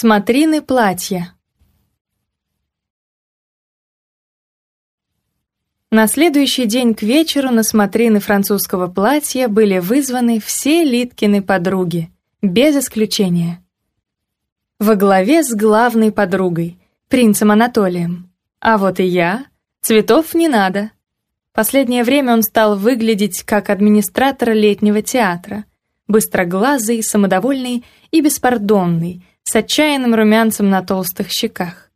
Смотрины платья. На следующий день к вечеру на смотрины французского платья были вызваны все Литкины подруги, без исключения. Во главе с главной подругой, принцем Анатолием. А вот и я. Цветов не надо. Последнее время он стал выглядеть как администратор летнего театра. Быстроглазый, самодовольный и беспардонный, с отчаянным румянцем на толстых щеках.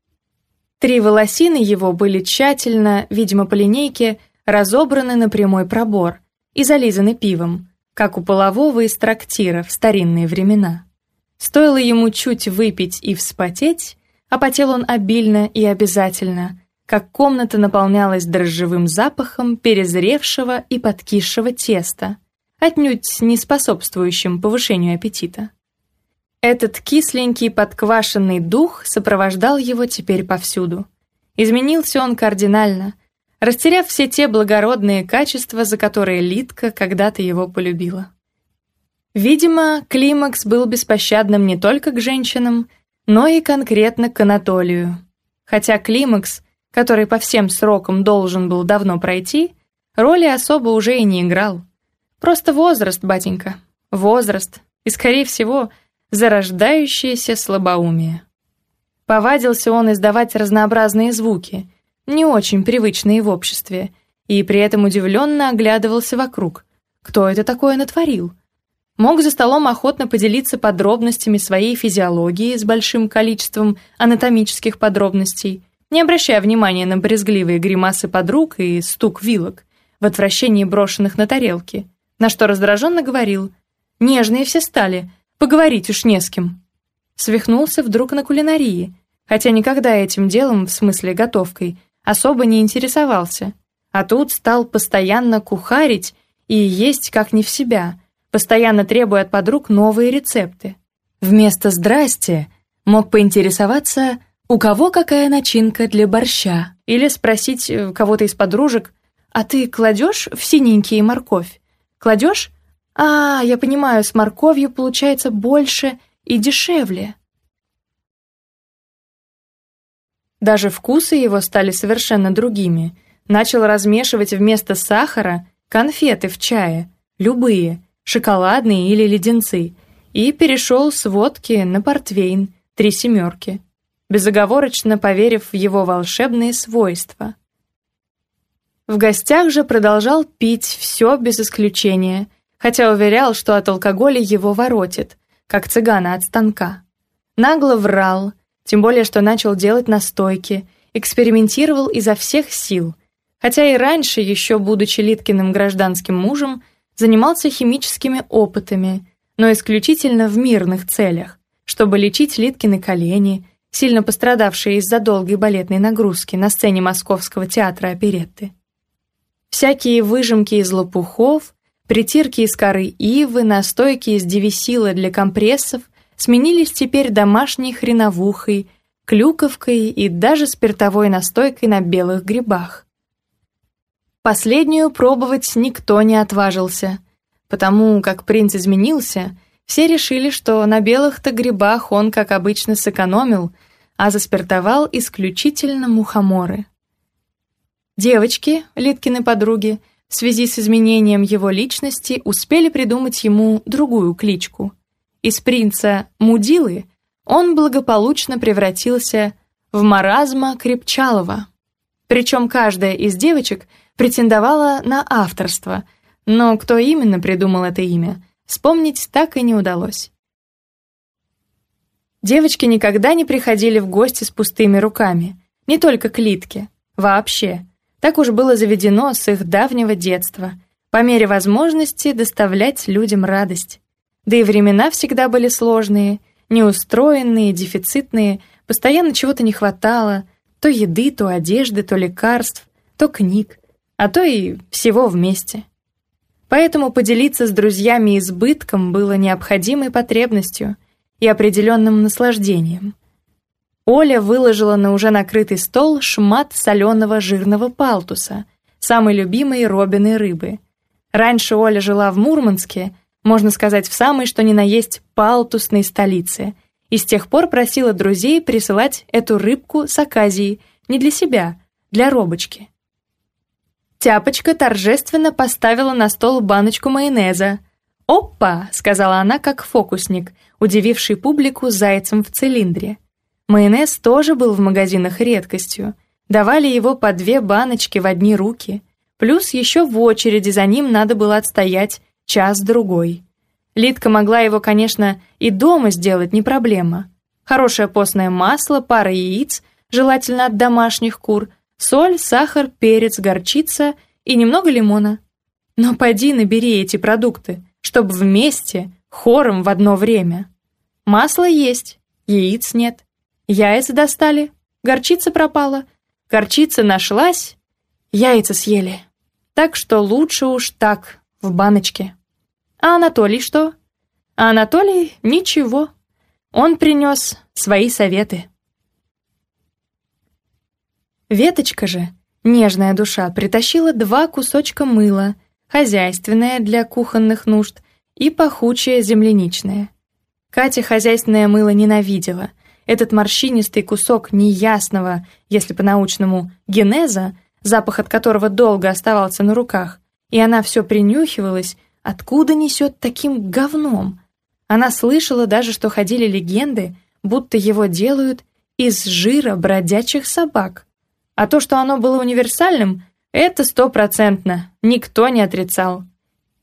Три волосины его были тщательно, видимо по линейке, разобраны на прямой пробор и зализаны пивом, как у полового из трактира в старинные времена. Стоило ему чуть выпить и вспотеть, а потел он обильно и обязательно, как комната наполнялась дрожжевым запахом перезревшего и подкисшего теста, отнюдь не способствующим повышению аппетита. Этот кисленький подквашенный дух сопровождал его теперь повсюду. Изменился он кардинально, растеряв все те благородные качества, за которые Литка когда-то его полюбила. Видимо, климакс был беспощадным не только к женщинам, но и конкретно к Анатолию. Хотя климакс, который по всем срокам должен был давно пройти, роли особо уже и не играл. Просто возраст, батенька, возраст. И, скорее всего, зарождающееся слабоумие. Повадился он издавать разнообразные звуки, не очень привычные в обществе, и при этом удивленно оглядывался вокруг. Кто это такое натворил? Мог за столом охотно поделиться подробностями своей физиологии с большим количеством анатомических подробностей, не обращая внимания на брезгливые гримасы подруг и стук вилок в отвращении брошенных на тарелки, на что раздраженно говорил «Нежные все стали», Поговорить уж не с кем». Свихнулся вдруг на кулинарии, хотя никогда этим делом, в смысле готовкой, особо не интересовался. А тут стал постоянно кухарить и есть как не в себя, постоянно требуя от подруг новые рецепты. Вместо «здрасте» мог поинтересоваться, у кого какая начинка для борща, или спросить э, кого-то из подружек, «А ты кладешь в синенькие морковь? Кладешь? А, я понимаю, с морковью получается больше и дешевле. Даже вкусы его стали совершенно другими. Начал размешивать вместо сахара конфеты в чае, любые, шоколадные или леденцы, и перешел с водки на портвейн, три семерки, безоговорочно поверив в его волшебные свойства. В гостях же продолжал пить все без исключения – хотя уверял, что от алкоголя его воротит, как цыгана от станка. Нагло врал, тем более, что начал делать настойки, экспериментировал изо всех сил, хотя и раньше, еще будучи Литкиным гражданским мужем, занимался химическими опытами, но исключительно в мирных целях, чтобы лечить Литкины колени, сильно пострадавшие из-за долгой балетной нагрузки на сцене Московского театра оперетты. Всякие выжимки из лопухов, Притирки из коры ивы, настойки из девисила для компрессов сменились теперь домашней хреновухой, клюковкой и даже спиртовой настойкой на белых грибах. Последнюю пробовать никто не отважился, потому как принц изменился, все решили, что на белых-то грибах он, как обычно, сэкономил, а заспиртовал исключительно мухоморы. Девочки, Литкины подруги, — в связи с изменением его личности успели придумать ему другую кличку. Из принца Мудилы он благополучно превратился в маразма Крепчалова. Причем каждая из девочек претендовала на авторство, но кто именно придумал это имя, вспомнить так и не удалось. Девочки никогда не приходили в гости с пустыми руками, не только к Литке, вообще – так уж было заведено с их давнего детства, по мере возможности доставлять людям радость. Да и времена всегда были сложные, неустроенные, дефицитные, постоянно чего-то не хватало, то еды, то одежды, то лекарств, то книг, а то и всего вместе. Поэтому поделиться с друзьями избытком было необходимой потребностью и определенным наслаждением – Оля выложила на уже накрытый стол шмат соленого жирного палтуса, самой любимой Робиной рыбы. Раньше Оля жила в Мурманске, можно сказать, в самой, что ни на есть, палтусной столице, и с тех пор просила друзей присылать эту рыбку с Аказии не для себя, для Робочки. Тяпочка торжественно поставила на стол баночку майонеза. «Опа!» — сказала она, как фокусник, удививший публику зайцем в цилиндре. Майонез тоже был в магазинах редкостью. Давали его по две баночки в одни руки. Плюс еще в очереди за ним надо было отстоять час-другой. Лидка могла его, конечно, и дома сделать, не проблема. Хорошее постное масло, пара яиц, желательно от домашних кур, соль, сахар, перец, горчица и немного лимона. Но пойди набери эти продукты, чтобы вместе, хором в одно время. Масло есть, яиц нет. Яйца достали, горчица пропала, горчица нашлась, яйца съели. Так что лучше уж так, в баночке. А Анатолий что? А Анатолий ничего. Он принес свои советы. Веточка же, нежная душа, притащила два кусочка мыла, хозяйственное для кухонных нужд и пахучее земляничное. Катя хозяйственное мыло ненавидела — этот морщинистый кусок неясного, если по-научному, генеза, запах от которого долго оставался на руках, и она все принюхивалась, откуда несет таким говном. Она слышала даже, что ходили легенды, будто его делают из жира бродячих собак. А то, что оно было универсальным, это стопроцентно, никто не отрицал.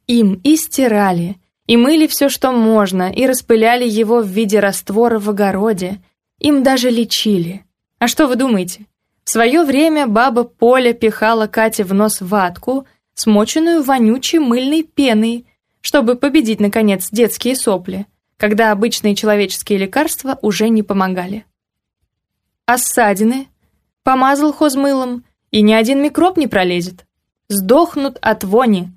Им и стирали, и мыли все, что можно, и распыляли его в виде раствора в огороде, им даже лечили. А что вы думаете? В свое время баба Поля пихала Кате в нос ватку, смоченную вонючей мыльной пеной, чтобы победить, наконец, детские сопли, когда обычные человеческие лекарства уже не помогали. А ссадины? Помазал хозмылом, и ни один микроб не пролезет. Сдохнут от вони.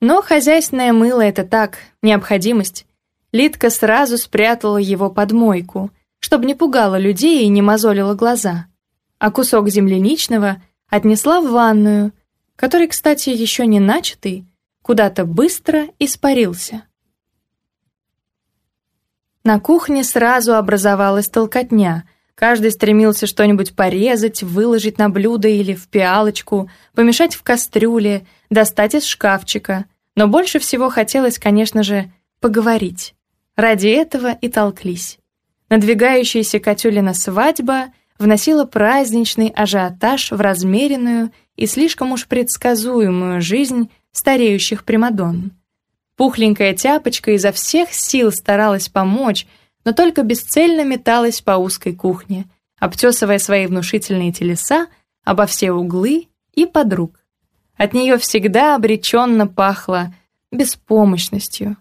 Но хозяйственное мыло — это так, необходимость. Лидка сразу спрятала его под мойку — чтобы не пугала людей и не мозолила глаза. А кусок земляничного отнесла в ванную, который, кстати, еще не начатый, куда-то быстро испарился. На кухне сразу образовалась толкотня. Каждый стремился что-нибудь порезать, выложить на блюдо или в пиалочку, помешать в кастрюле, достать из шкафчика. Но больше всего хотелось, конечно же, поговорить. Ради этого и толклись. Надвигающаяся Катюлина свадьба вносила праздничный ажиотаж в размеренную и слишком уж предсказуемую жизнь стареющих примадонн. Пухленькая тяпочка изо всех сил старалась помочь, но только бесцельно металась по узкой кухне, обтесывая свои внушительные телеса обо все углы и подруг. От нее всегда обреченно пахло беспомощностью.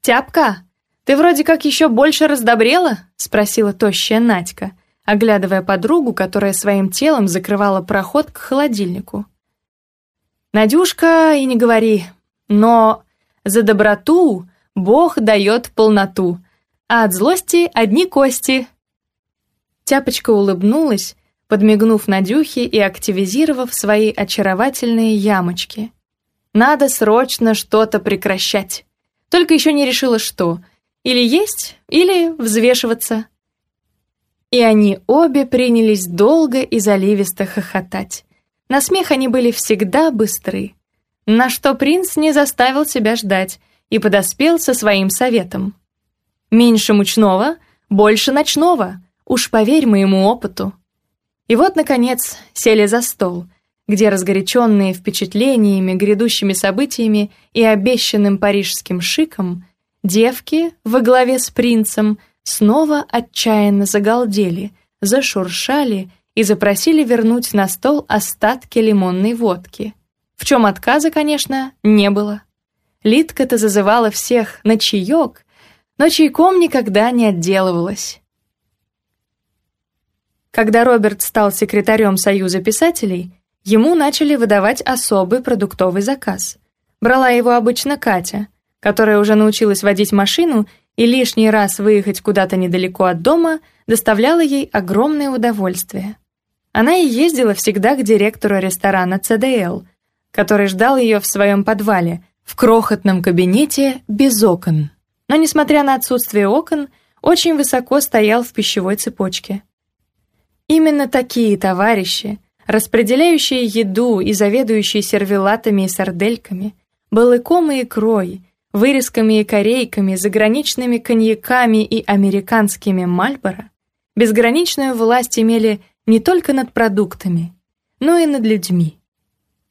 «Тяпка!» «Ты вроде как еще больше раздобрела?» — спросила тощая Надька, оглядывая подругу, которая своим телом закрывала проход к холодильнику. «Надюшка, и не говори, но за доброту Бог дает полноту, а от злости одни кости». Тяпочка улыбнулась, подмигнув Надюхе и активизировав свои очаровательные ямочки. «Надо срочно что-то прекращать. Только еще не решила, что — или есть, или взвешиваться. И они обе принялись долго и заливисто хохотать. На смех они были всегда быстры. На что принц не заставил себя ждать и подоспел со своим советом. «Меньше мучного, больше ночного, уж поверь моему опыту». И вот, наконец, сели за стол, где разгоряченные впечатлениями, грядущими событиями и обещанным парижским шиком – Девки во главе с принцем снова отчаянно загалдели, зашуршали и запросили вернуть на стол остатки лимонной водки. В чем отказа, конечно, не было. Литка-то зазывала всех на чаек, но чайком никогда не отделывалась. Когда Роберт стал секретарем Союза писателей, ему начали выдавать особый продуктовый заказ. Брала его обычно Катя, которая уже научилась водить машину и лишний раз выехать куда-то недалеко от дома, доставляла ей огромное удовольствие. Она и ездила всегда к директору ресторана ЦДЛ, который ждал ее в своем подвале, в крохотном кабинете без окон. Но, несмотря на отсутствие окон, очень высоко стоял в пищевой цепочке. Именно такие товарищи, распределяющие еду и заведующие сервелатами и сардельками, балыком и икрой – вырезками и корейками, заграничными коньяками и американскими Мальборо, безграничную власть имели не только над продуктами, но и над людьми.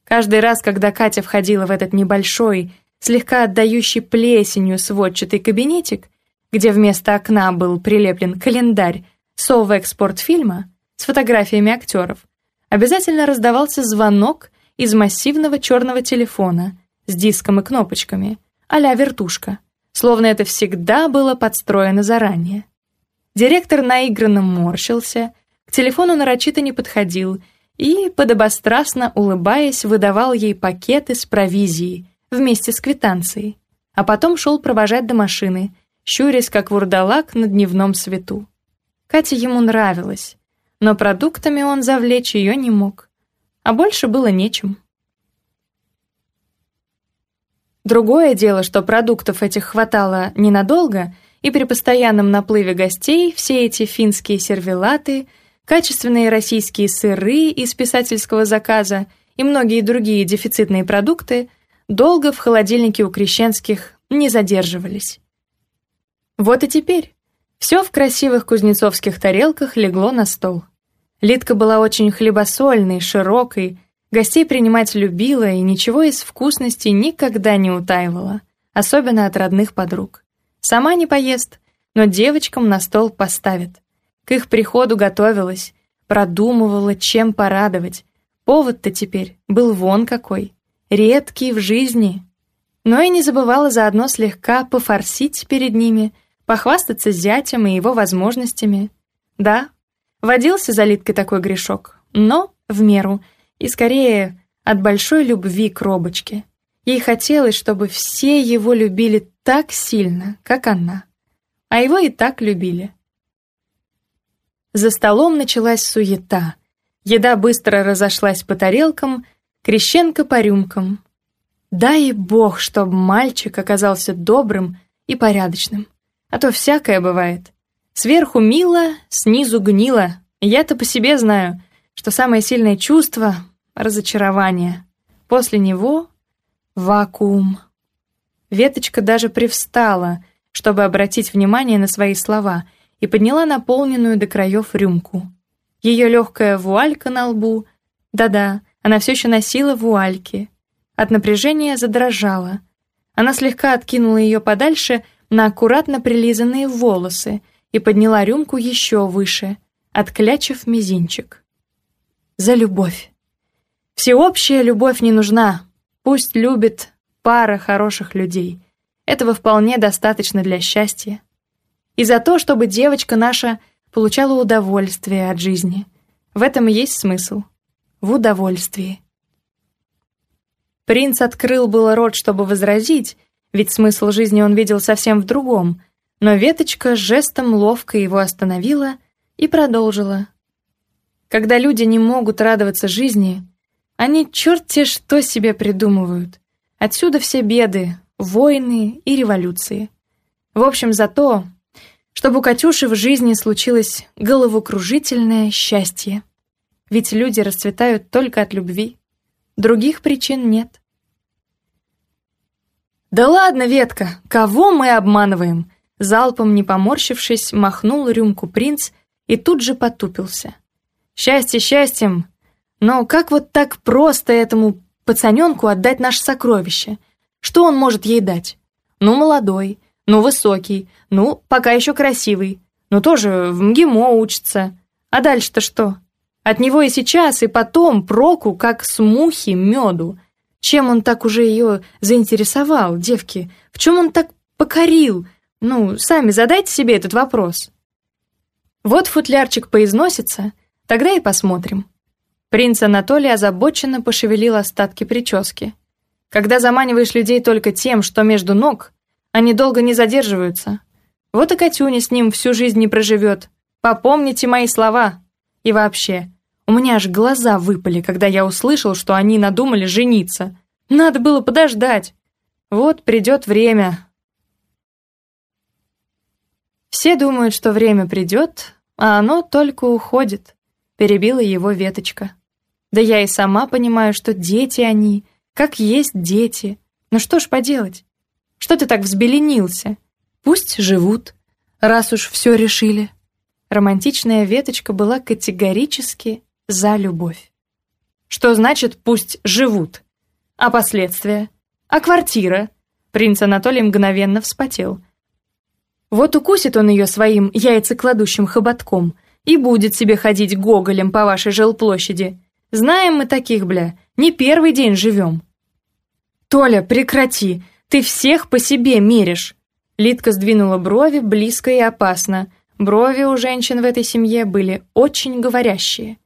Каждый раз, когда Катя входила в этот небольшой, слегка отдающий плесенью сводчатый кабинетик, где вместо окна был прилеплен календарь «Совэкспорт фильма» с фотографиями актеров, обязательно раздавался звонок из массивного черного телефона с диском и кнопочками – а-ля вертушка, словно это всегда было подстроено заранее. Директор наигранно морщился, к телефону нарочито не подходил и, подобострастно улыбаясь, выдавал ей пакеты с провизией вместе с квитанцией, а потом шел провожать до машины, щурясь как вурдалак на дневном свету. Катя ему нравилась, но продуктами он завлечь ее не мог, а больше было нечем. Другое дело, что продуктов этих хватало ненадолго, и при постоянном наплыве гостей все эти финские сервелаты, качественные российские сыры из писательского заказа и многие другие дефицитные продукты долго в холодильнике у крещенских не задерживались. Вот и теперь. Все в красивых кузнецовских тарелках легло на стол. Литка была очень хлебосольной, широкой, Гостей принимать любила и ничего из вкусностей никогда не утаивала, особенно от родных подруг. Сама не поест, но девочкам на стол поставит. К их приходу готовилась, продумывала, чем порадовать. Повод-то теперь был вон какой, редкий в жизни. Но и не забывала заодно слегка пофорсить перед ними, похвастаться зятем и его возможностями. Да, водился за Литкой такой грешок, но в меру – и скорее от большой любви к робочке. Ей хотелось, чтобы все его любили так сильно, как она. А его и так любили. За столом началась суета. Еда быстро разошлась по тарелкам, Крещенко по рюмкам. Дай бог, чтобы мальчик оказался добрым и порядочным. А то всякое бывает. Сверху мило, снизу гнило. Я-то по себе знаю что самое сильное чувство — разочарование. После него — вакуум. Веточка даже привстала, чтобы обратить внимание на свои слова, и подняла наполненную до краев рюмку. Ее легкая вуалька на лбу. Да-да, она все еще носила вуальки. От напряжения задрожала. Она слегка откинула ее подальше на аккуратно прилизанные волосы и подняла рюмку еще выше, отклячив мизинчик за любовь. Всеобщая любовь не нужна. Пусть любит пара хороших людей. Этого вполне достаточно для счастья. И за то, чтобы девочка наша получала удовольствие от жизни. В этом и есть смысл. В удовольствии. Принц открыл было рот, чтобы возразить, ведь смысл жизни он видел совсем в другом, но веточка жестом ловко его остановила и продолжила когда люди не могут радоваться жизни, они черт те что себе придумывают. Отсюда все беды, войны и революции. В общем, за то, чтобы у Катюши в жизни случилось головокружительное счастье. Ведь люди расцветают только от любви. Других причин нет. «Да ладно, Ветка, кого мы обманываем?» Залпом не поморщившись, махнул рюмку принц и тут же потупился – «Счастье счастьем, но как вот так просто этому пацаненку отдать наше сокровище? Что он может ей дать? Ну, молодой, ну, высокий, ну, пока еще красивый, ну, тоже в МГИМО учится. А дальше-то что? От него и сейчас, и потом проку, как с мухи, меду. Чем он так уже ее заинтересовал, девки? В чем он так покорил? Ну, сами задайте себе этот вопрос. Вот футлярчик поизносится, Тогда и посмотрим». Принц Анатолий озабоченно пошевелил остатки прически. «Когда заманиваешь людей только тем, что между ног, они долго не задерживаются. Вот и Катюня с ним всю жизнь не проживет. Попомните мои слова. И вообще, у меня аж глаза выпали, когда я услышал, что они надумали жениться. Надо было подождать. Вот придет время. Все думают, что время придет, а оно только уходит перебила его веточка. Да я и сама понимаю, что дети они, как есть дети. Ну что ж поделать? Что ты так взбеленился? Пусть живут, раз уж все решили. Романтичная веточка была категорически за любовь. Что значит «пусть живут»? А последствия? А квартира? Принц Анатолий мгновенно вспотел. Вот укусит он ее своим яйцекладущим хоботком — и будет себе ходить гоголем по вашей жилплощади. Знаем мы таких, бля, не первый день живем». «Толя, прекрати, ты всех по себе меришь!» Литка сдвинула брови близко и опасно. Брови у женщин в этой семье были очень говорящие.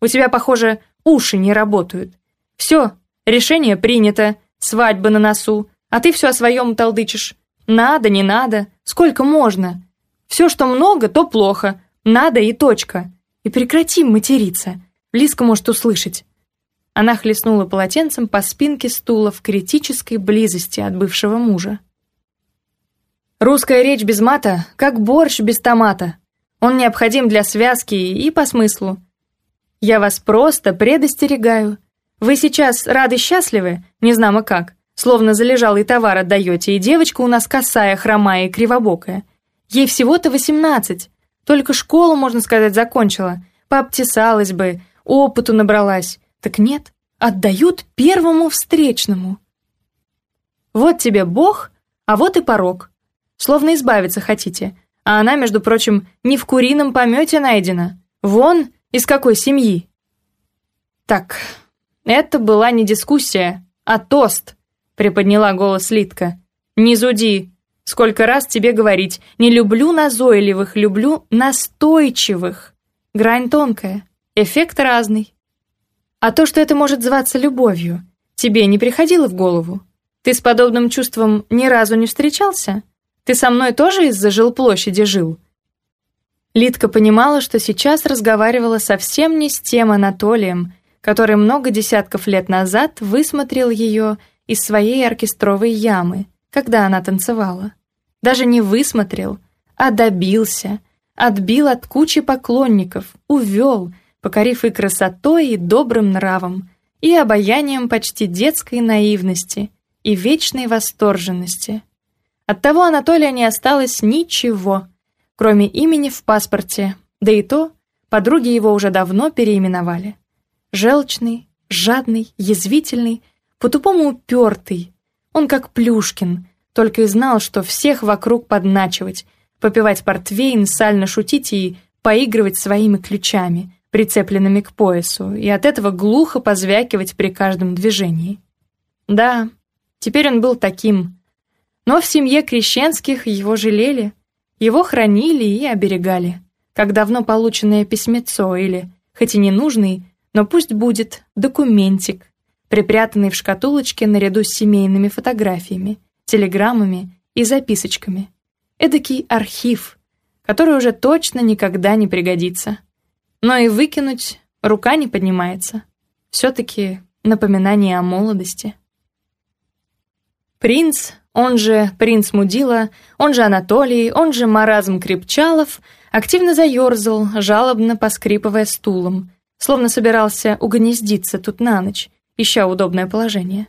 «У тебя, похоже, уши не работают. Все, решение принято, свадьба на носу, а ты все о своем толдычишь. Надо, не надо, сколько можно. Все, что много, то плохо, надо и точка. И прекратим материться. Близко может услышать. Она хлестнула полотенцем по спинке стула в критической близости от бывшего мужа. Русская речь без мата, как борщ без томата. Он необходим для связки и по смыслу. Я вас просто предостерегаю. Вы сейчас рады счастливы, не знамо как. Словно залежал и товар отдаете, и девочка у нас косая, хромая и кривобокая. Ей всего-то восемнадцать. Только школу, можно сказать, закончила. Пообтесалась бы, опыту набралась. Так нет, отдают первому встречному. Вот тебе бог, а вот и порог. Словно избавиться хотите. А она, между прочим, не в курином помете найдена. Вон из какой семьи. Так, это была не дискуссия, а тост, приподняла голос Литка. Не зуди, Сколько раз тебе говорить, не люблю назойливых, люблю настойчивых. Грань тонкая, эффект разный. А то, что это может зваться любовью, тебе не приходило в голову? Ты с подобным чувством ни разу не встречался? Ты со мной тоже из-за жилплощади жил?» Лидка понимала, что сейчас разговаривала совсем не с тем Анатолием, который много десятков лет назад высмотрел ее из своей оркестровой ямы – когда она танцевала. Даже не высмотрел, а добился, отбил от кучи поклонников, увел, покорив и красотой, и добрым нравом, и обаянием почти детской наивности, и вечной восторженности. От того Анатолия не осталось ничего, кроме имени в паспорте, да и то подруги его уже давно переименовали. Желчный, жадный, язвительный, по-тупому упертый, он как Плюшкин, только и знал, что всех вокруг подначивать, попивать портвейн, сально шутить и поигрывать своими ключами, прицепленными к поясу, и от этого глухо позвякивать при каждом движении. Да, теперь он был таким. Но в семье Крещенских его жалели, его хранили и оберегали, как давно полученное письмецо или, хоть и ненужный, но пусть будет, документик, припрятанный в шкатулочке наряду с семейными фотографиями, телеграммами и записочками. Эдакий архив, который уже точно никогда не пригодится. Но и выкинуть рука не поднимается. Все-таки напоминание о молодости. Принц, он же принц Мудила, он же Анатолий, он же маразм Крепчалов, активно заерзал, жалобно поскрипывая стулом, словно собирался угнездиться тут на ночь, ища удобное положение.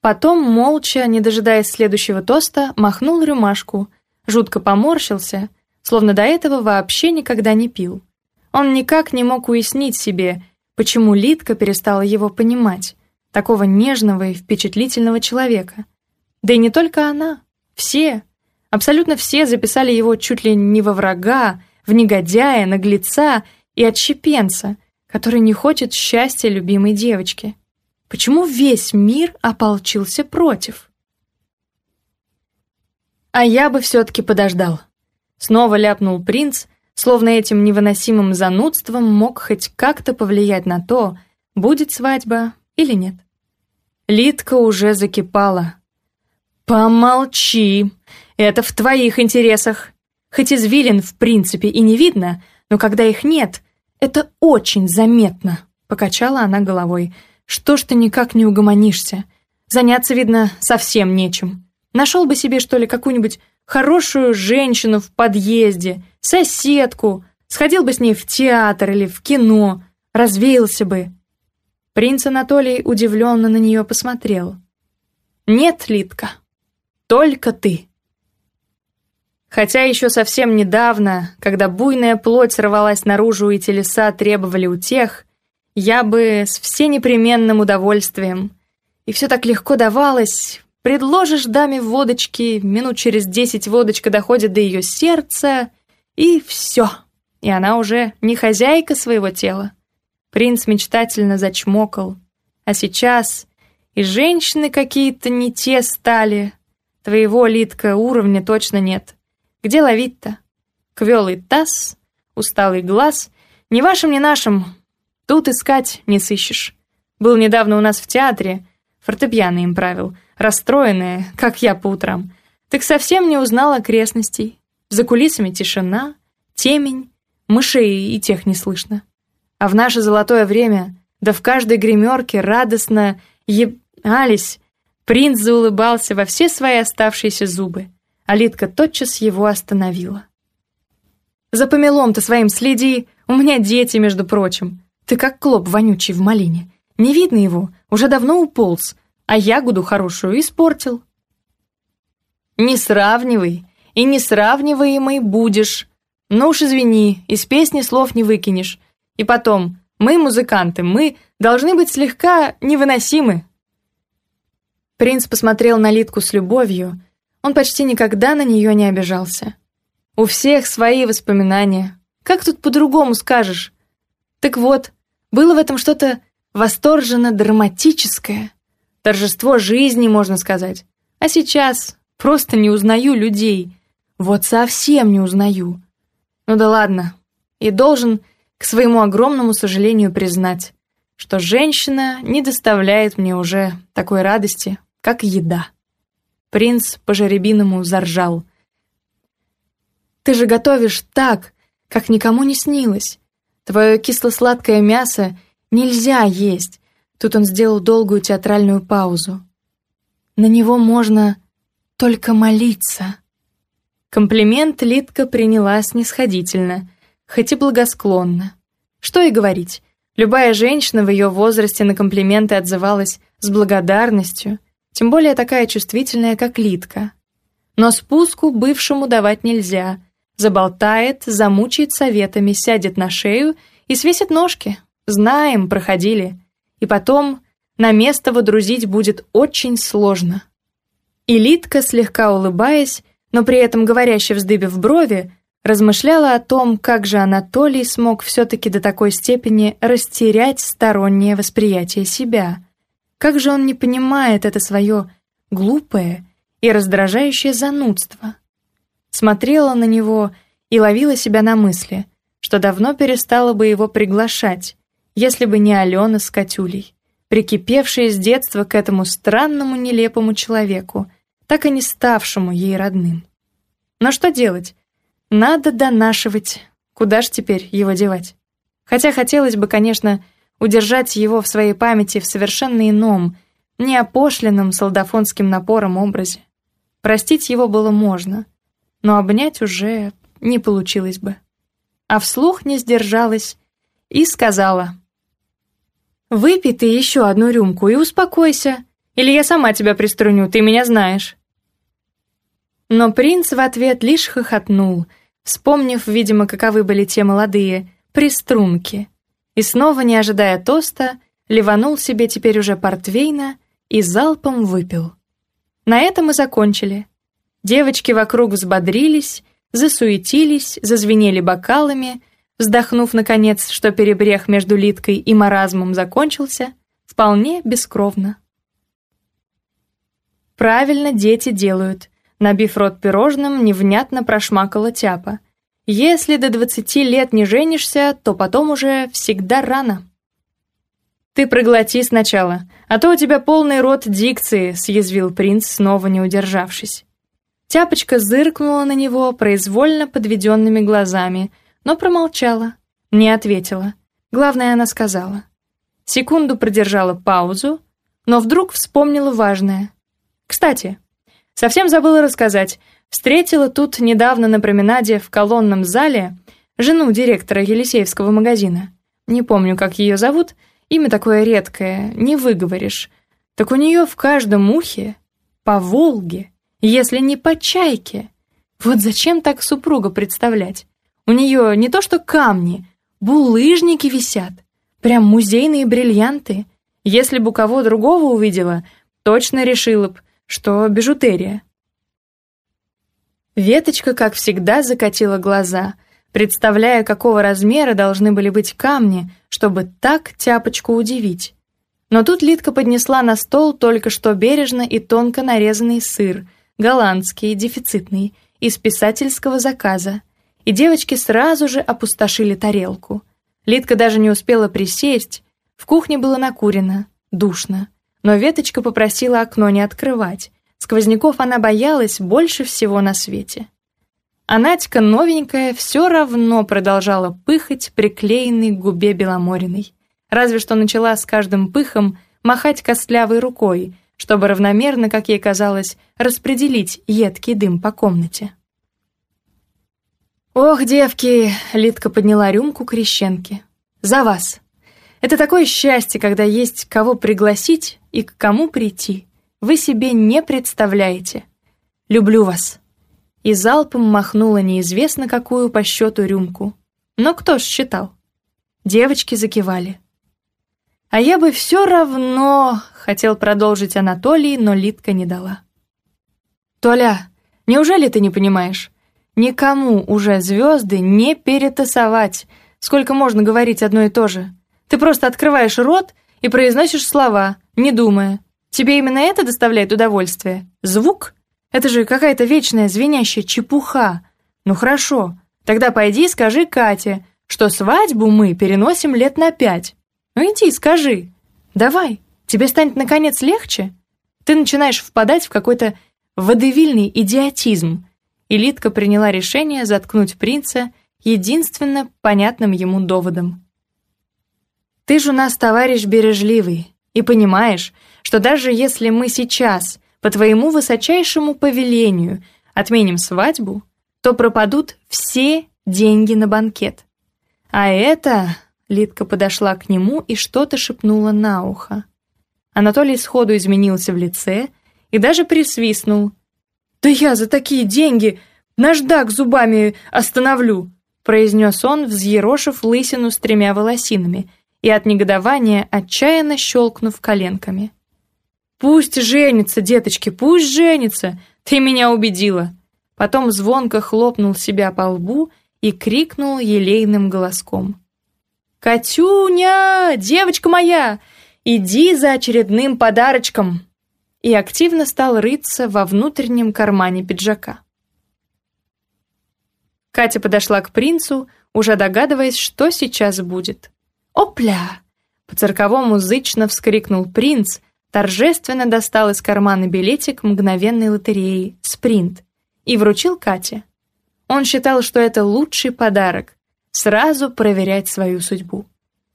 Потом, молча, не дожидаясь следующего тоста, махнул рюмашку, жутко поморщился, словно до этого вообще никогда не пил. Он никак не мог уяснить себе, почему Литка перестала его понимать, такого нежного и впечатлительного человека. Да и не только она. Все, абсолютно все записали его чуть ли не во врага, в негодяя, наглеца и отщепенца, который не хочет счастья любимой девочки? Почему весь мир ополчился против? А я бы все-таки подождал. Снова ляпнул принц, словно этим невыносимым занудством мог хоть как-то повлиять на то, будет свадьба или нет. Литка уже закипала. «Помолчи! Это в твоих интересах! Хоть извилин, в принципе, и не видно, но когда их нет, «Это очень заметно», — покачала она головой. «Что ж ты никак не угомонишься? Заняться, видно, совсем нечем. Нашел бы себе, что ли, какую-нибудь хорошую женщину в подъезде, соседку, сходил бы с ней в театр или в кино, развеялся бы». Принц Анатолий удивленно на нее посмотрел. «Нет, Литка, только ты». Хотя еще совсем недавно, когда буйная плоть рвалась наружу и телеса требовали у тех, я бы с всенепременным удовольствием. И все так легко давалось. Предложишь даме водочки, минут через десять водочка доходит до ее сердца, и все. И она уже не хозяйка своего тела. Принц мечтательно зачмокал. А сейчас и женщины какие-то не те стали. Твоего, Литка, уровня точно нет. — где ловить-то? Квелый таз, усталый глаз. Не вашим, не нашим. Тут искать не сыщешь. Был недавно у нас в театре. Фортепиано им правил. Расстроенная, как я по утрам. Так совсем не узнал окрестностей. За кулисами тишина, темень, мышей и тех не слышно. А в наше золотое время, да в каждой гримерке радостно ебались, принц заулыбался во все свои оставшиеся зубы. Алитка тотчас его остановила. «За помелом то своим следи, у меня дети, между прочим. Ты как клоп вонючий в малине. Не видно его, уже давно уполз, а ягоду хорошую испортил». «Не сравнивай, и не сравниваемый будешь. Но ну уж извини, из песни слов не выкинешь. И потом, мы, музыканты, мы должны быть слегка невыносимы». Принц посмотрел на Литку с любовью, он почти никогда на нее не обижался. У всех свои воспоминания. Как тут по-другому скажешь? Так вот, было в этом что-то восторженно-драматическое. Торжество жизни, можно сказать. А сейчас просто не узнаю людей. Вот совсем не узнаю. Ну да ладно. И должен, к своему огромному сожалению, признать, что женщина не доставляет мне уже такой радости, как еда. Принц по-жеребиному заржал. «Ты же готовишь так, как никому не снилось. Твое кисло-сладкое мясо нельзя есть». Тут он сделал долгую театральную паузу. «На него можно только молиться». Комплимент Литка приняла снисходительно, хоть и благосклонно. Что и говорить, любая женщина в ее возрасте на комплименты отзывалась с благодарностью – тем более такая чувствительная, как Литка. Но спуску бывшему давать нельзя. Заболтает, замучает советами, сядет на шею и свесит ножки. Знаем, проходили. И потом на место водрузить будет очень сложно. И Литка, слегка улыбаясь, но при этом говоряще вздыбив брови, размышляла о том, как же Анатолий смог все-таки до такой степени растерять стороннее восприятие себя — Как же он не понимает это свое глупое и раздражающее занудство? Смотрела на него и ловила себя на мысли, что давно перестала бы его приглашать, если бы не Алена с Катюлей, прикипевшие с детства к этому странному нелепому человеку, так и не ставшему ей родным. Но что делать? Надо донашивать. Куда ж теперь его девать? Хотя хотелось бы, конечно, удержать его в своей памяти в совершенно ином, неопошленном солдафонским напором образе. Простить его было можно, но обнять уже не получилось бы. А вслух не сдержалась и сказала. «Выпей ты еще одну рюмку и успокойся, или я сама тебя приструню, ты меня знаешь». Но принц в ответ лишь хохотнул, вспомнив, видимо, каковы были те молодые «приструнки», и снова, не ожидая тоста, ливанул себе теперь уже портвейна и залпом выпил. На этом и закончили. Девочки вокруг взбодрились, засуетились, зазвенели бокалами, вздохнув, наконец, что перебрех между Литкой и маразмом закончился, вполне бескровно. Правильно дети делают. Набив рот пирожным, невнятно прошмакала тяпа — Если до 20 лет не женишься, то потом уже всегда рано. Ты проглоти сначала, а то у тебя полный рот дикции, съязвил принц, снова не удержавшись. Тяпочка зыркнула на него произвольно подведенными глазами, но промолчала, не ответила. Главное, она сказала. Секунду продержала паузу, но вдруг вспомнила важное. «Кстати, совсем забыла рассказать. Встретила тут недавно на променаде в колонном зале жену директора Елисеевского магазина. Не помню, как ее зовут, имя такое редкое, не выговоришь. Так у нее в каждом ухе по Волге, если не по Чайке. Вот зачем так супруга представлять? У нее не то что камни, булыжники висят, прям музейные бриллианты. Если бы кого другого увидела, точно решила б, что бижутерия. Веточка, как всегда, закатила глаза, представляя, какого размера должны были быть камни, чтобы так тяпочку удивить. Но тут Литка поднесла на стол только что бережно и тонко нарезанный сыр, голландский, дефицитный, из писательского заказа, и девочки сразу же опустошили тарелку. Литка даже не успела присесть, в кухне было накурено, душно, но Веточка попросила окно не открывать, Сквозняков она боялась больше всего на свете. А Надька новенькая все равно продолжала пыхать, приклеенной к губе Беломориной. Разве что начала с каждым пыхом махать костлявой рукой, чтобы равномерно, как ей казалось, распределить едкий дым по комнате. «Ох, девки!» — Литка подняла рюмку Крещенки. «За вас! Это такое счастье, когда есть кого пригласить и к кому прийти!» вы себе не представляете. Люблю вас». И залпом махнула неизвестно какую по счету рюмку. Но кто ж считал? Девочки закивали. «А я бы все равно...» — хотел продолжить Анатолий, но Литка не дала. «Толя, неужели ты не понимаешь? Никому уже звезды не перетасовать. Сколько можно говорить одно и то же? Ты просто открываешь рот и произносишь слова, не думая. Тебе именно это доставляет удовольствие? Звук? Это же какая-то вечная звенящая чепуха. Ну хорошо, тогда пойди и скажи Кате, что свадьбу мы переносим лет на пять. Ну иди, скажи. Давай, тебе станет наконец легче. Ты начинаешь впадать в какой-то водевильный идиотизм. Элитка приняла решение заткнуть принца единственно понятным ему доводом. «Ты же у нас товарищ бережливый, и понимаешь, что даже если мы сейчас, по твоему высочайшему повелению, отменим свадьбу, то пропадут все деньги на банкет. А это... Лидка подошла к нему и что-то шепнула на ухо. Анатолий сходу изменился в лице и даже присвистнул. «Да я за такие деньги наждак зубами остановлю!» произнес он, взъерошив лысину с тремя волосинами и от негодования отчаянно щелкнув коленками. «Пусть женится, деточки, пусть женится! Ты меня убедила!» Потом звонко хлопнул себя по лбу и крикнул елейным голоском. «Катюня, девочка моя, иди за очередным подарочком!» и активно стал рыться во внутреннем кармане пиджака. Катя подошла к принцу, уже догадываясь, что сейчас будет. «Опля!» По-цирковому зычно вскрикнул принц, торжественно достал из кармана билетик мгновенной лотереи «Спринт» и вручил Кате. Он считал, что это лучший подарок — сразу проверять свою судьбу.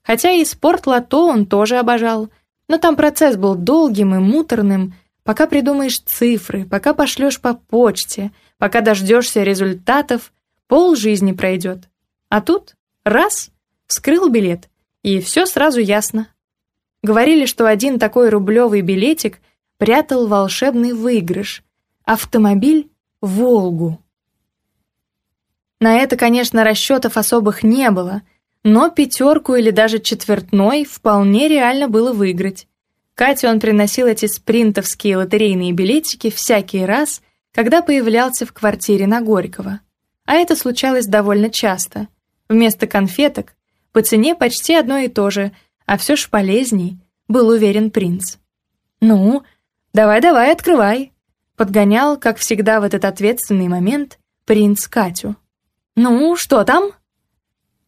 Хотя и спорт-лото он тоже обожал, но там процесс был долгим и муторным, пока придумаешь цифры, пока пошлешь по почте, пока дождешься результатов, пол жизни пройдет. А тут — раз — вскрыл билет, и все сразу ясно. Говорили, что один такой рублевый билетик прятал волшебный выигрыш — автомобиль «Волгу». На это, конечно, расчетов особых не было, но пятерку или даже четвертной вполне реально было выиграть. Кате он приносил эти спринтовские лотерейные билетики всякий раз, когда появлялся в квартире на Горького. А это случалось довольно часто. Вместо конфеток по цене почти одно и то же — а все ж полезней, был уверен принц. «Ну, давай-давай, открывай!» Подгонял, как всегда в этот ответственный момент, принц Катю. «Ну, что там?»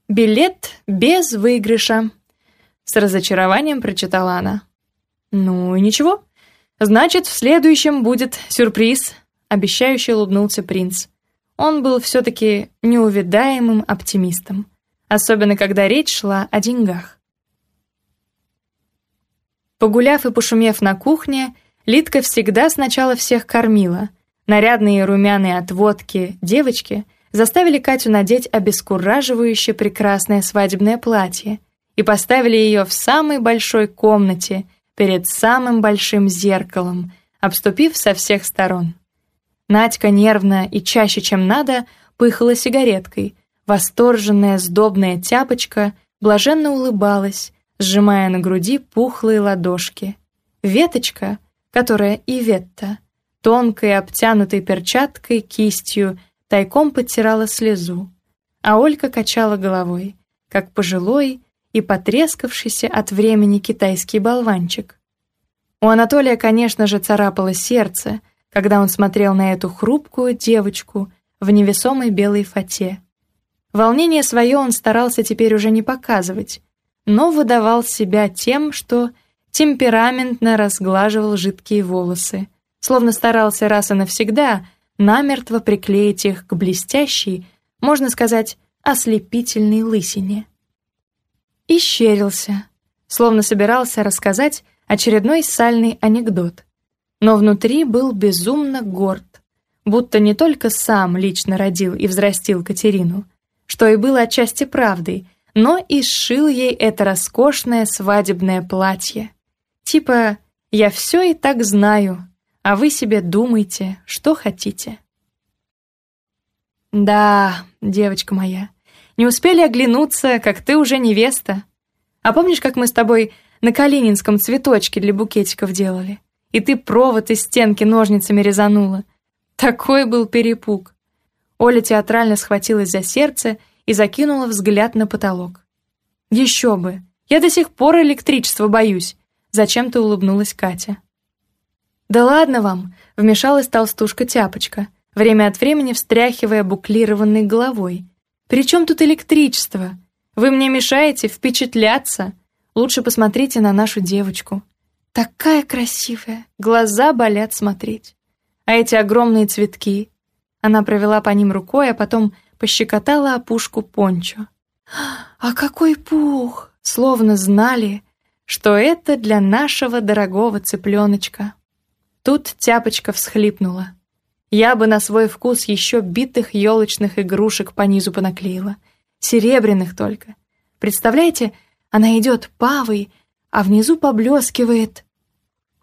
«Билет без выигрыша», — с разочарованием прочитала она. «Ну и ничего. Значит, в следующем будет сюрприз», — обещающе улыбнулся принц. Он был все-таки неувидаемым оптимистом, особенно когда речь шла о деньгах. Погуляв и пошумев на кухне, Литка всегда сначала всех кормила. Нарядные румяные отводки. девочки заставили Катю надеть обескураживающе прекрасное свадебное платье и поставили ее в самой большой комнате перед самым большим зеркалом, обступив со всех сторон. Надька нервно и чаще, чем надо, пыхала сигареткой. Восторженная сдобная тяпочка блаженно улыбалась, сжимая на груди пухлые ладошки. Веточка, которая и ветта, тонкой обтянутой перчаткой кистью тайком подтирала слезу, а Олька качала головой, как пожилой и потрескавшийся от времени китайский болванчик. У Анатолия, конечно же, царапало сердце, когда он смотрел на эту хрупкую девочку в невесомой белой фате. Волнение свое он старался теперь уже не показывать, но выдавал себя тем, что темпераментно разглаживал жидкие волосы, словно старался раз и навсегда намертво приклеить их к блестящей, можно сказать, ослепительной лысине. И щерился, словно собирался рассказать очередной сальный анекдот, но внутри был безумно горд, будто не только сам лично родил и взрастил Катерину, что и было отчасти правдой — но и сшил ей это роскошное свадебное платье. Типа «Я все и так знаю, а вы себе думайте, что хотите». «Да, девочка моя, не успели оглянуться, как ты уже невеста. А помнишь, как мы с тобой на Калининском цветочки для букетиков делали? И ты провод из стенки ножницами резанула. Такой был перепуг». Оля театрально схватилась за сердце и закинула взгляд на потолок. «Еще бы! Я до сих пор электричество боюсь!» Зачем-то улыбнулась Катя. «Да ладно вам!» — вмешалась толстушка-тяпочка, время от времени встряхивая буклированной головой. «При чем тут электричество? Вы мне мешаете впечатляться! Лучше посмотрите на нашу девочку. Такая красивая! Глаза болят смотреть! А эти огромные цветки!» Она провела по ним рукой, а потом пощекотала опушку пончо. «А какой пух!» Словно знали, что это для нашего дорогого цыпленочка. Тут тяпочка всхлипнула. Я бы на свой вкус еще битых елочных игрушек по низу понаклеила. Серебряных только. Представляете, она идет павой, а внизу поблескивает.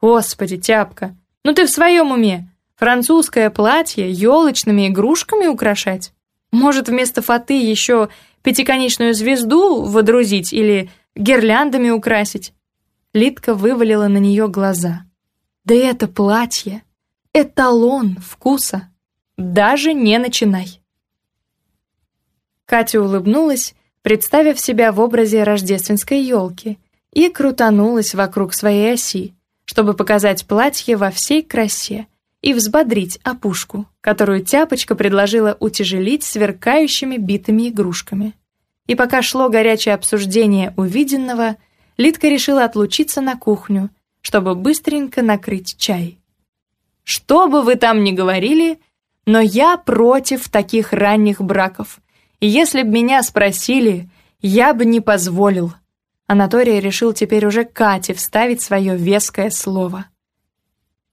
Господи, тяпка, ну ты в своем уме! Французское платье елочными игрушками украшать? Может, вместо фаты еще пятиконечную звезду водрузить или гирляндами украсить?» Литка вывалила на нее глаза. «Да это платье! Эталон вкуса! Даже не начинай!» Катя улыбнулась, представив себя в образе рождественской елки, и крутанулась вокруг своей оси, чтобы показать платье во всей красе — и взбодрить опушку, которую тяпочка предложила утяжелить сверкающими битыми игрушками. И пока шло горячее обсуждение увиденного, Лидка решила отлучиться на кухню, чтобы быстренько накрыть чай. «Что бы вы там ни говорили, но я против таких ранних браков. И если б меня спросили, я бы не позволил». Анаторий решил теперь уже Кате вставить свое веское слово –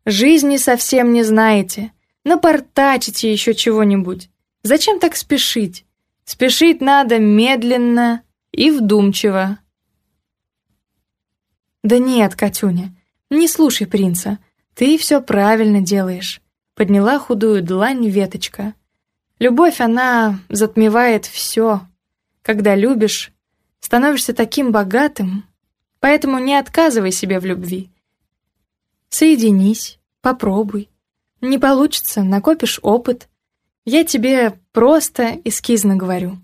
Жизни совсем не знаете. Напортачите еще чего-нибудь. Зачем так спешить? Спешить надо медленно и вдумчиво. Да нет, Катюня, не слушай принца. Ты все правильно делаешь. Подняла худую длань веточка. Любовь, она затмевает все. Когда любишь, становишься таким богатым. Поэтому не отказывай себе в любви. Соединись, попробуй. Не получится, накопишь опыт. Я тебе просто эскизно говорю.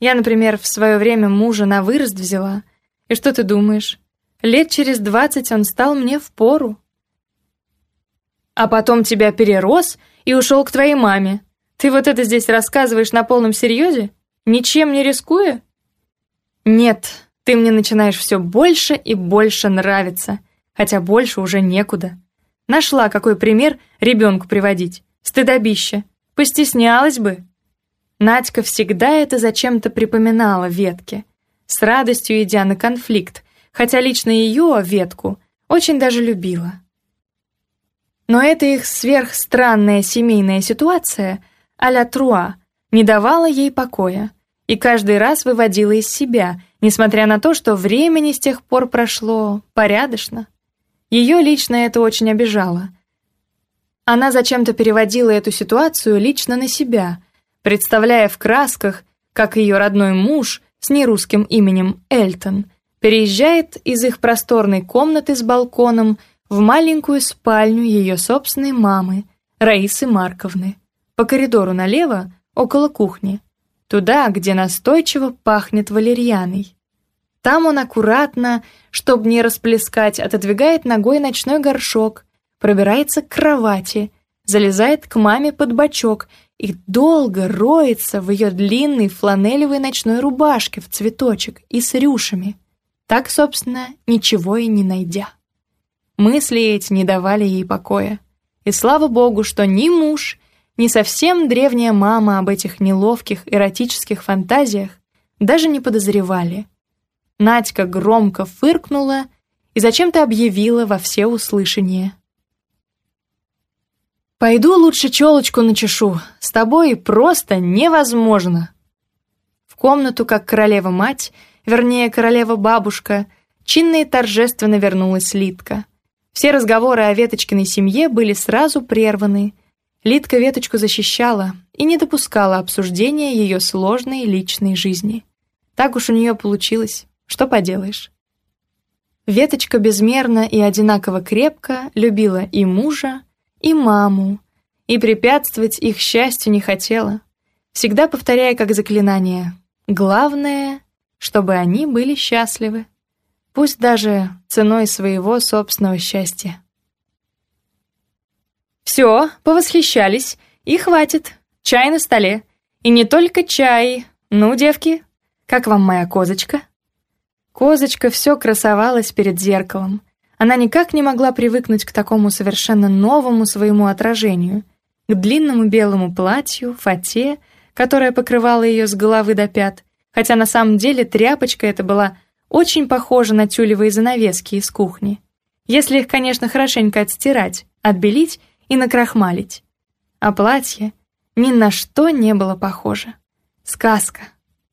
Я, например, в свое время мужа на вырост взяла. И что ты думаешь? Лет через двадцать он стал мне в пору. А потом тебя перерос и ушел к твоей маме. Ты вот это здесь рассказываешь на полном серьезе? Ничем не рискуя? Нет, ты мне хотя больше уже некуда. Нашла какой пример ребенку приводить. Стыдобище. Постеснялась бы. Надька всегда это зачем-то припоминала ветке, с радостью идя на конфликт, хотя лично ее, ветку, очень даже любила. Но эта их сверхстранная семейная ситуация а-ля Труа не давала ей покоя и каждый раз выводила из себя, несмотря на то, что времени с тех пор прошло порядочно. Ее лично это очень обижало. Она зачем-то переводила эту ситуацию лично на себя, представляя в красках, как ее родной муж с нерусским именем Эльтон переезжает из их просторной комнаты с балконом в маленькую спальню ее собственной мамы, Раисы Марковны, по коридору налево, около кухни, туда, где настойчиво пахнет валерьяной. Там он аккуратно, чтобы не расплескать, отодвигает ногой ночной горшок, пробирается к кровати, залезает к маме под бочок и долго роется в ее длинной фланелевой ночной рубашке в цветочек и с рюшами, так, собственно, ничего и не найдя. Мысли эти не давали ей покоя. И слава богу, что ни муж, ни совсем древняя мама об этих неловких эротических фантазиях даже не подозревали. Надька громко фыркнула и зачем-то объявила во все услышание. «Пойду лучше челочку начешу, с тобой просто невозможно!» В комнату, как королева-мать, вернее, королева-бабушка, чинно и торжественно вернулась Литка. Все разговоры о Веточкиной семье были сразу прерваны. Литка Веточку защищала и не допускала обсуждения ее сложной личной жизни. Так уж у нее получилось. Что поделаешь? Веточка безмерно и одинаково крепко любила и мужа, и маму, и препятствовать их счастью не хотела, всегда повторяя как заклинание «Главное, чтобы они были счастливы, пусть даже ценой своего собственного счастья». «Все, повосхищались, и хватит, чай на столе, и не только чай, ну, девки, как вам моя козочка?» Козочка все красовалась перед зеркалом. Она никак не могла привыкнуть к такому совершенно новому своему отражению, к длинному белому платью, фате, которая покрывала ее с головы до пят, хотя на самом деле тряпочка эта была очень похожа на тюлевые занавески из кухни. Если их, конечно, хорошенько отстирать, отбелить и накрахмалить. А платье ни на что не было похоже. Сказка.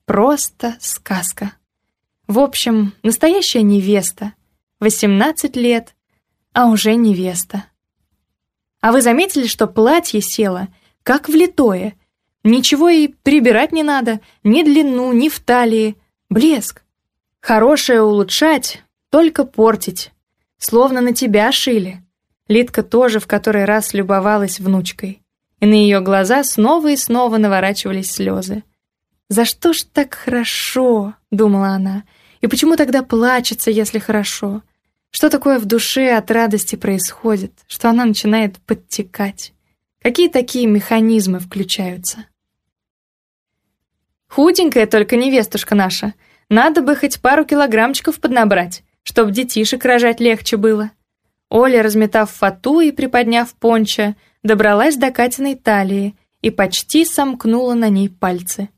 Просто сказка. В общем, настоящая невеста. 18 лет, а уже невеста. А вы заметили, что платье село, как влитое? Ничего и прибирать не надо, ни длину, ни в талии. Блеск. Хорошее улучшать, только портить. Словно на тебя шили. Литка тоже в который раз любовалась внучкой. И на ее глаза снова и снова наворачивались слезы. «За что ж так хорошо?» — думала она. И почему тогда плачется, если хорошо? Что такое в душе от радости происходит, что она начинает подтекать? Какие такие механизмы включаются? Худенькая только невестушка наша. Надо бы хоть пару килограммчиков поднабрать, чтоб детишек рожать легче было. Оля, разметав фату и приподняв понча, добралась до Катиной талии и почти сомкнула на ней пальцы.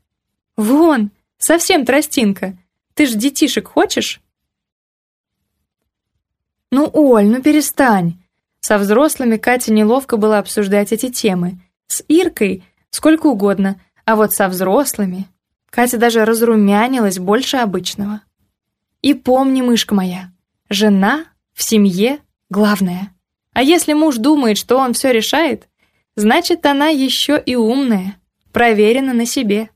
«Вон! Совсем тростинка! Ты ж детишек хочешь?» «Ну, Оль, ну перестань!» Со взрослыми Кате неловко было обсуждать эти темы. С Иркой сколько угодно, а вот со взрослыми... Катя даже разрумянилась больше обычного. «И помни, мышка моя, жена в семье главное. А если муж думает, что он все решает, значит, она еще и умная, проверена на себе».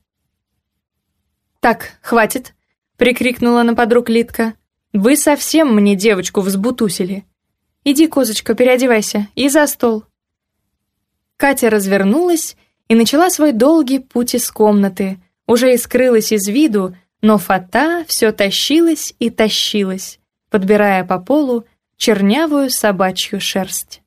«Так, хватит», Прикрикнула на подруг Литка. «Вы совсем мне девочку взбутусили. Иди, козочка, переодевайся и за стол». Катя развернулась и начала свой долгий путь из комнаты. Уже и скрылась из виду, но фата все тащилась и тащилась, подбирая по полу чернявую собачью шерсть.